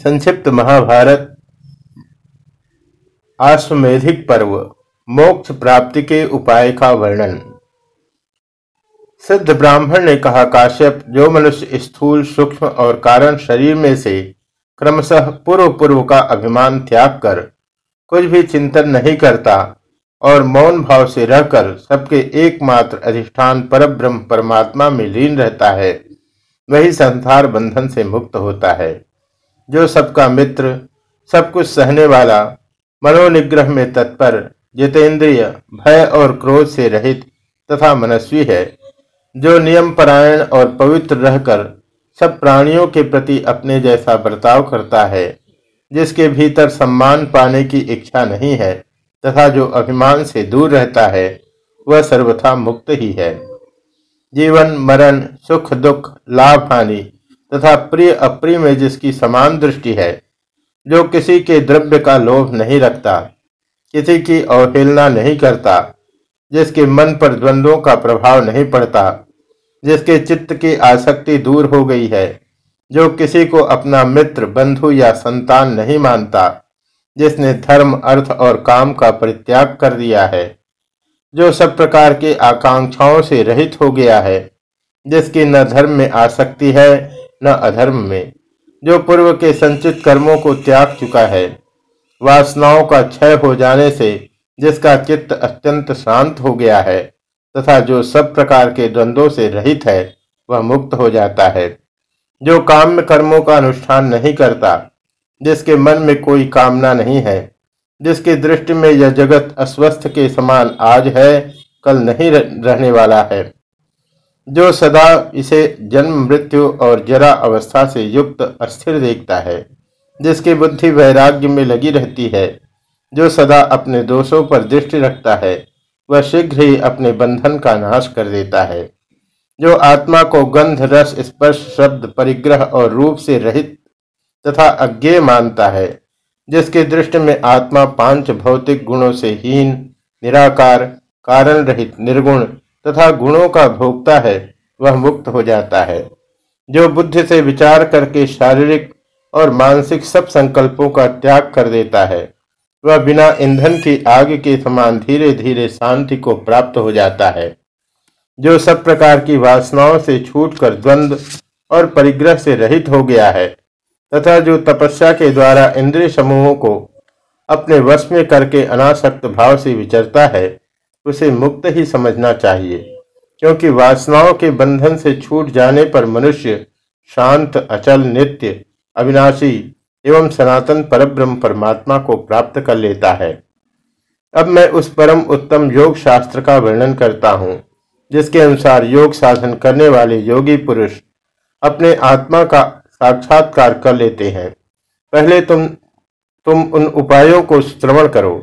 संक्षिप्त महाभारत। आश्वेधिक पर्व, मोक्ष प्राप्ति के उपाय का वर्णन। सिद्ध ब्राह्मण ने कहा, काश्यप, जो मनुष्य स्थूल, सूक्ष्म और कारण शरीर में से क्रमशः पूर्व पूर्व का अभिमान त्याग कर कुछ भी चिंतन नहीं करता और मौन भाव से रहकर सबके एकमात्र अधिष्ठान पर ब्रह्म परमात्मा में लीन रहता है, वही संसार बंधन से मुक्त होता है। जो सबका मित्र, सब कुछ सहने वाला, मनोनिग्रह में तत्पर, जितेंद्रिय, भय और क्रोध से रहित तथा मनस्वी है, जो नियम परायण और पवित्र रहकर सब प्राणियों के प्रति अपने जैसा बर्ताव करता है, जिसके भीतर सम्मान पाने की इच्छा नहीं है तथा जो अभिमान से दूर रहता है, वह सर्वथा मुक्त ही है। जीवन, मरण, सुख, दुख, लाभ, हानि तथा प्रिय अप्रिय में जिसकी समान दृष्टि है, जो किसी के द्रव्य का लोभ नहीं रखता, किसी की अवहेलना नहीं करता, जिसके मन पर द्वंद्वों का प्रभाव नहीं पड़ता, जिसके चित्त की आसक्ति दूर हो गई है, जो किसी को अपना मित्र, बंधु या संतान नहीं मानता, जिसने धर्म, अर्थ और काम का परित्याग कर दिया है, जो सब प्रकार के आकांक्षाओं से रहित हो गया है, जिसकी न धर्म में आसक्ति है न अधर्म में, जो पूर्व के संचित कर्मों को त्याग चुका है। वासनाओं का क्षय हो जाने से जिसका चित्त अत्यंत शांत हो गया है, तथा जो सब प्रकार के द्वंद्वों से रहित है, वह मुक्त हो जाता है। जो काम्य कर्मों का अनुष्ठान नहीं करता, जिसके मन में कोई कामना नहीं है, जिसकी दृष्टि में यह जगत अस्वस्थ के समान आज है, कल नहीं रहने वाला है। जो सदा इसे जन्म, मृत्यु और जरा अवस्था से युक्त अस्थिर देखता है, जिसकी बुद्धि वैराग्य में लगी रहती है, जो सदा अपने दोषों पर दृष्टि रखता है, वह शीघ्र ही अपने बंधन का नाश कर देता है। जो आत्मा को गंध, रस, स्पर्श, शब्द, परिग्रह और रूप से रहित तथा अज्ञे मानता है, जिसके दृष्टि में आत्मा पाँच भौतिक गुणों से हीन, निराकार कारण रहित निर्गुण तथा गुणों का भोगता है, वह मुक्त हो जाता है। जो बुद्धि से विचार करके शारीरिक और मानसिक सब संकल्पों का त्याग कर देता है, वह बिना ईंधन की आग के समान धीरे धीरे शांति को प्राप्त हो जाता है। जो सब प्रकार की वासनाओं से छूटकर द्वंद्व और परिग्रह से रहित हो गया है, तथा जो तपस्या के द्वारा इंद्रिय समूहों को अपने वश में करके अनासक्त भाव से विचरता है उसे मुक्त ही समझना चाहिए, क्योंकि वासनाओं के बंधन से छूट जाने पर मनुष्य शांत, अचल, नित्य, अविनाशी एवं सनातन परब्रह्म परमात्मा को प्राप्त कर लेता है। अब मैं उस परम उत्तम योग शास्त्र का वर्णन करता हूँ, जिसके अनुसार योग साधन करने वाले योगी पुरुष अपने आत्मा का साक्षात्कार कर लेते हैं। पहले तुम तुम उन उपायों को श्रवण करो।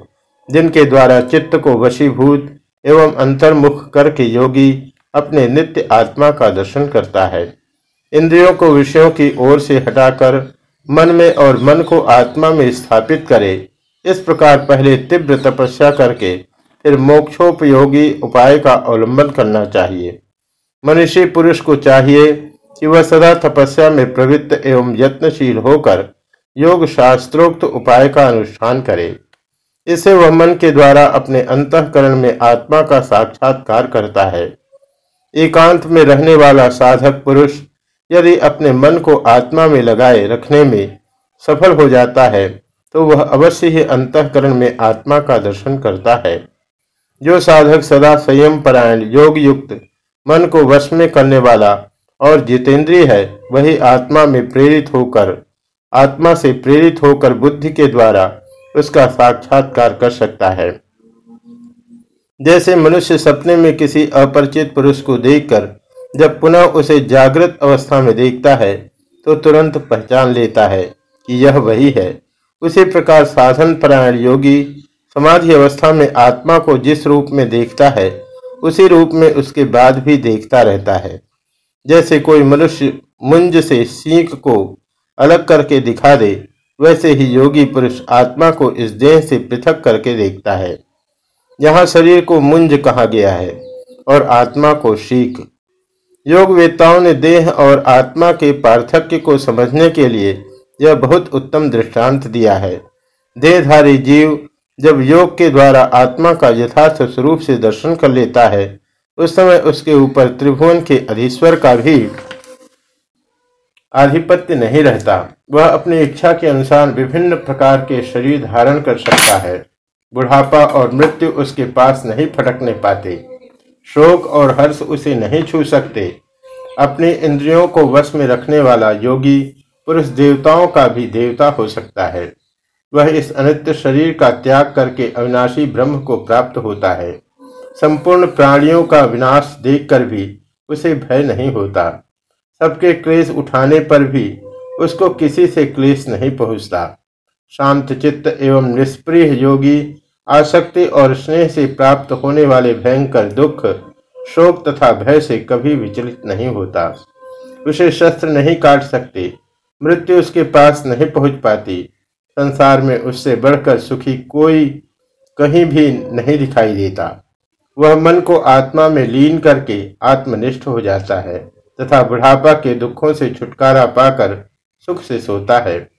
जिनके द्वारा चित्त को वशीभूत एवं अंतर्मुख करके योगी अपने नित्य आत्मा का दर्शन करता है। इंद्रियों को विषयों की ओर से हटाकर मन में और मन को आत्मा में स्थापित करे। इस प्रकार पहले तीव्र तपस्या करके फिर मोक्षोपयोगी उपाय का अवलंबन करना चाहिए। मनुष्य पुरुष को चाहिए कि वह सदा तपस्या में प्रवृत्त एवं यत्नशील होकर योग शास्त्रोक्त उपाय का अनुष्ठान करे। इसे वह मन के द्वारा अपने अंतकरण में आत्मा का साक्षात्कार करता है। एकांत में रहने वाला साधक पुरुष यदि अपने मन को आत्मा में लगाए रखने में सफल हो जाता है तो वह अवश्य ही अंतकरण में आत्मा का दर्शन करता है। जो साधक सदा संयम परायण योग युक्त मन को वश में करने वाला और जितेंद्रीय है, वही आत्मा में प्रेरित होकर, आत्मा से प्रेरित होकर बुद्धि के द्वारा उसका साक्षात्कार कर सकता है। जैसे मनुष्य सपने में किसी अपरिचित पुरुष को देखकर जब पुनः उसे जागृत अवस्था में देखता है तो तुरंत पहचान लेता है कि यह वही है। उसी प्रकार साधन परायण योगी समाधि अवस्था में आत्मा को जिस रूप में देखता है, उसी रूप में उसके बाद भी देखता रहता है। जैसे कोई मनुष्य मुंज से सीख को अलग करके दिखा दे वैसे ही योगी पुरुष आत्मा को इस देह से पृथक करके देखता है। यहाँ शरीर को मुंज कहा गया है और आत्मा को शीख। योग वेताओं ने देह और आत्मा के पार्थक्य को समझने के लिए यह बहुत उत्तम दृष्टांत दिया है। देहधारी जीव जब योग के द्वारा आत्मा का यथार्थ स्वरूप से दर्शन कर लेता है, उस समय उसके ऊपर त्रिभुवन के अधीश्वर का भी आधिपत्य नहीं रहता। वह अपनी इच्छा के अनुसार विभिन्न प्रकार के शरीर धारण कर सकता है। बुढ़ापा और मृत्यु उसके पास नहीं फटकने पाते। शोक और हर्ष उसे नहीं छू सकते। अपने इंद्रियों को वश में रखने वाला योगी पुरुष देवताओं का भी देवता हो सकता है। वह इस अनित्य शरीर का त्याग करके अविनाशी ब्रह्म को प्राप्त होता है। संपूर्ण प्राणियों का विनाश देखकर भी उसे भय नहीं होता। सबके क्लेश उठाने पर भी उसको किसी से क्लेश नहीं पहुँचता। शांत चित्त एवं निष्प्रिय योगी, आसक्ति और स्नेह से प्राप्त होने वाले भयंकर दुख, शोक तथा भय से कभी विचलित नहीं होता। उसे शस्त्र नहीं काट सकते, मृत्यु उसके पास नहीं पहुँच पाती। संसार में उससे बढ़कर सुखी कोई कहीं भी नहीं दिखाई देता। वह मन को आत्मा में लीन करके आत्मनिष्ठ हो जाता है। तथा बुढ़ापा के दुखों से छुटकारा पाकर सुख से सोता है।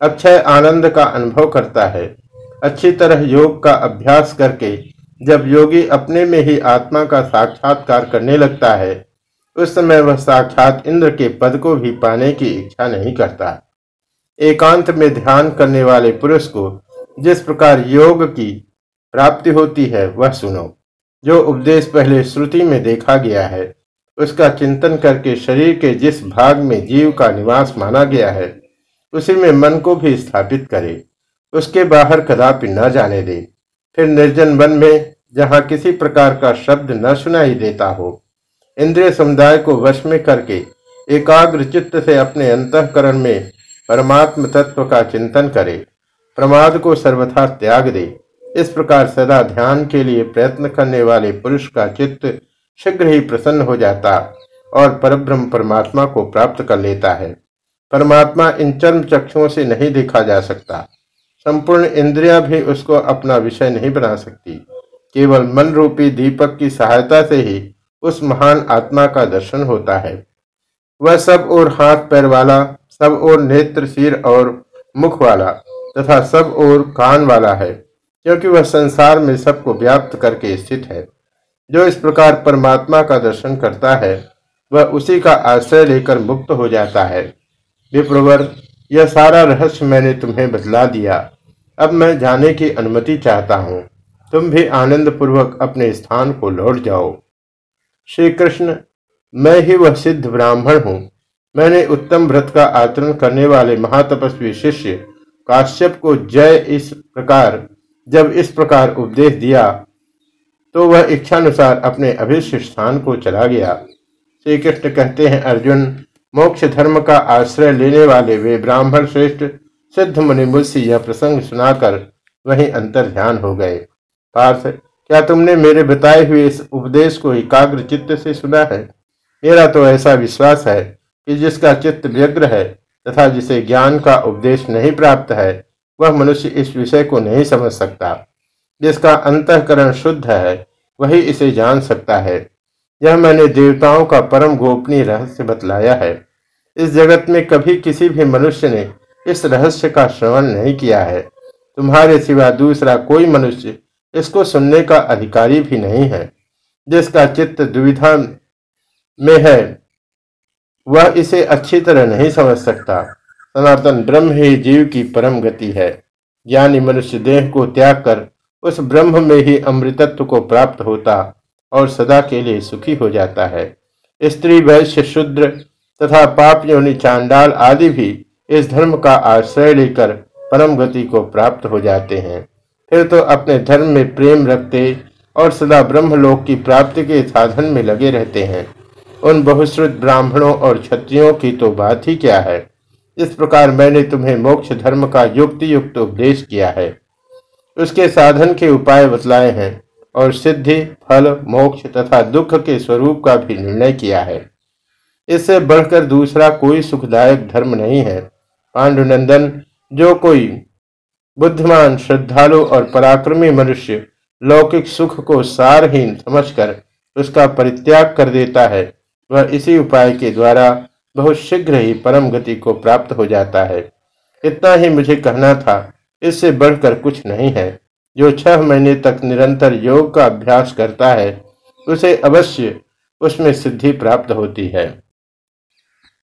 अक्षय आनंद का अनुभव करता है। अच्छी तरह योग का अभ्यास करके जब योगी अपने में ही आत्मा का साक्षात्कार करने लगता है, उस समय वह साक्षात इंद्र के पद को भी पाने की इच्छा नहीं करता। एकांत में ध्यान करने वाले पुरुष को जिस प्रकार योग की प्राप्ति होती है, वह सुनो। जो उपदेश पहले श्रुति में देखा गया है उसका चिंतन करके शरीर के जिस भाग में जीव का निवास माना गया है, उसी में मन को भी स्थापित करे। उसके बाहर कदापि न जाने दे। फिर निर्जन वन में जहाँ किसी प्रकार का शब्द न सुनाई देता हो, इंद्रिय समुदाय को वश में करके एकाग्र चित्त से अपने अंतकरण में परमात्म तत्व का चिंतन करे। प्रमाद को सर्वथा त्याग दे। इस प्रकार सदा ध्यान के लिए प्रयत्न करने वाले पुरुष का चित्त शीघ्र ही प्रसन्न हो जाता और परब्रह्म परमात्मा को प्राप्त कर लेता है। परमात्मा इन चर्म चक्षुओं से नहीं देखा जा सकता। संपूर्ण इंद्रियाँ भी उसको अपना विषय नहीं बना सकती। केवल मन रूपी दीपक की सहायता से ही उस महान आत्मा का दर्शन होता है। वह सब और हाथ पैर वाला, सब और नेत्र सिर और मुख वाला तथा सब और कान वाला है, क्योंकि वह संसार में सबको व्याप्त करके स्थित है। जो इस प्रकार परमात्मा का दर्शन करता है, वह उसी का आश्रय लेकर मुक्त हो जाता है। विप्रवर, यह सारा रहस्य मैंने तुम्हें बतला दिया। अब मैं जाने की अनुमति चाहता हूँ। तुम भी आनंद पूर्वक अपने स्थान को लौट जाओ। श्री कृष्ण मैं ही वह सिद्ध ब्राह्मण हूँ। मैंने उत्तम व्रत का आचरण करने वाले महातपस्वी शिष्य काश्यप को जय इस प्रकार, जब इस प्रकार उपदेश दिया तो वह इच्छानुसार अपने अभिष्ट स्थान को चला गया। श्री कृष्ण कहते हैं, अर्जुन, मोक्ष धर्म का आश्रय लेने वाले वे ब्राह्मण श्रेष्ठ सिद्ध मुनि मुझसे यह प्रसंग सुनाकर वहीं अंतर ध्यान हो गए। पार्थ, क्या तुमने मेरे बताए हुए इस उपदेश को एकाग्र चित्त से सुना है? मेरा तो ऐसा विश्वास है कि जिसका चित्त व्यग्र है तथा जिसे ज्ञान का उपदेश नहीं प्राप्त है, वह मनुष्य इस विषय को नहीं समझ सकता। जिसका अंतकरण शुद्ध है, वही इसे जान सकता है। यह मैंने देवताओं का परम गोपनीय रहस्य बतलाया है। इस जगत में कभी किसी भी मनुष्य ने इस रहस्य का श्रवण नहीं किया है। तुम्हारे सिवा दूसरा कोई मनुष्य इसको सुनने का अधिकारी भी नहीं है। जिसका चित्त दुविधा में है, वह इसे अच्छी तरह नहीं समझ सकता। सनातन ब्रह्म ही जीव की परम गति है। ज्ञानी मनुष्य देह को त्याग कर उस ब्रह्म में ही अमृतत्व को प्राप्त होता और सदा के लिए सुखी हो जाता है। स्त्री, वैश्य, शुद्र तथा पाप योनि, चांडाल आदि भी इस धर्म का आश्रय लेकर परम गति को प्राप्त हो जाते हैं। फिर तो अपने धर्म में प्रेम रखते और सदा ब्रह्मलोक की प्राप्ति के साधन में लगे रहते हैं। उन बहुश्रुत ब्राह्मणों और क्षत्रियों की तो बात ही क्या है? इस प्रकार मैंने तुम्हें मोक्ष धर्म का युक्ति युक्त उपदेश किया है। उसके साधन के उपाय बतलाए हैं और सिद्धि, फल, मोक्ष तथा दुख के स्वरूप का भी निर्णय किया है। इससे बढ़कर दूसरा कोई सुखदायक धर्म नहीं है। पांडुनंदन, जो कोई बुद्धिमान, श्रद्धालु और पराक्रमी मनुष्य लौकिक सुख को सारहीन समझकर उसका परित्याग कर देता है, वह इसी उपाय के द्वारा बहुत शीघ्र ही परम गति को प्राप्त हो जाता है। इतना ही मुझे कहना था। इससे बढ़कर कुछ नहीं है। जो छह महीने तक निरंतर योग का अभ्यास करता है, उसे अवश्य उसमें सिद्धि प्राप्त होती है।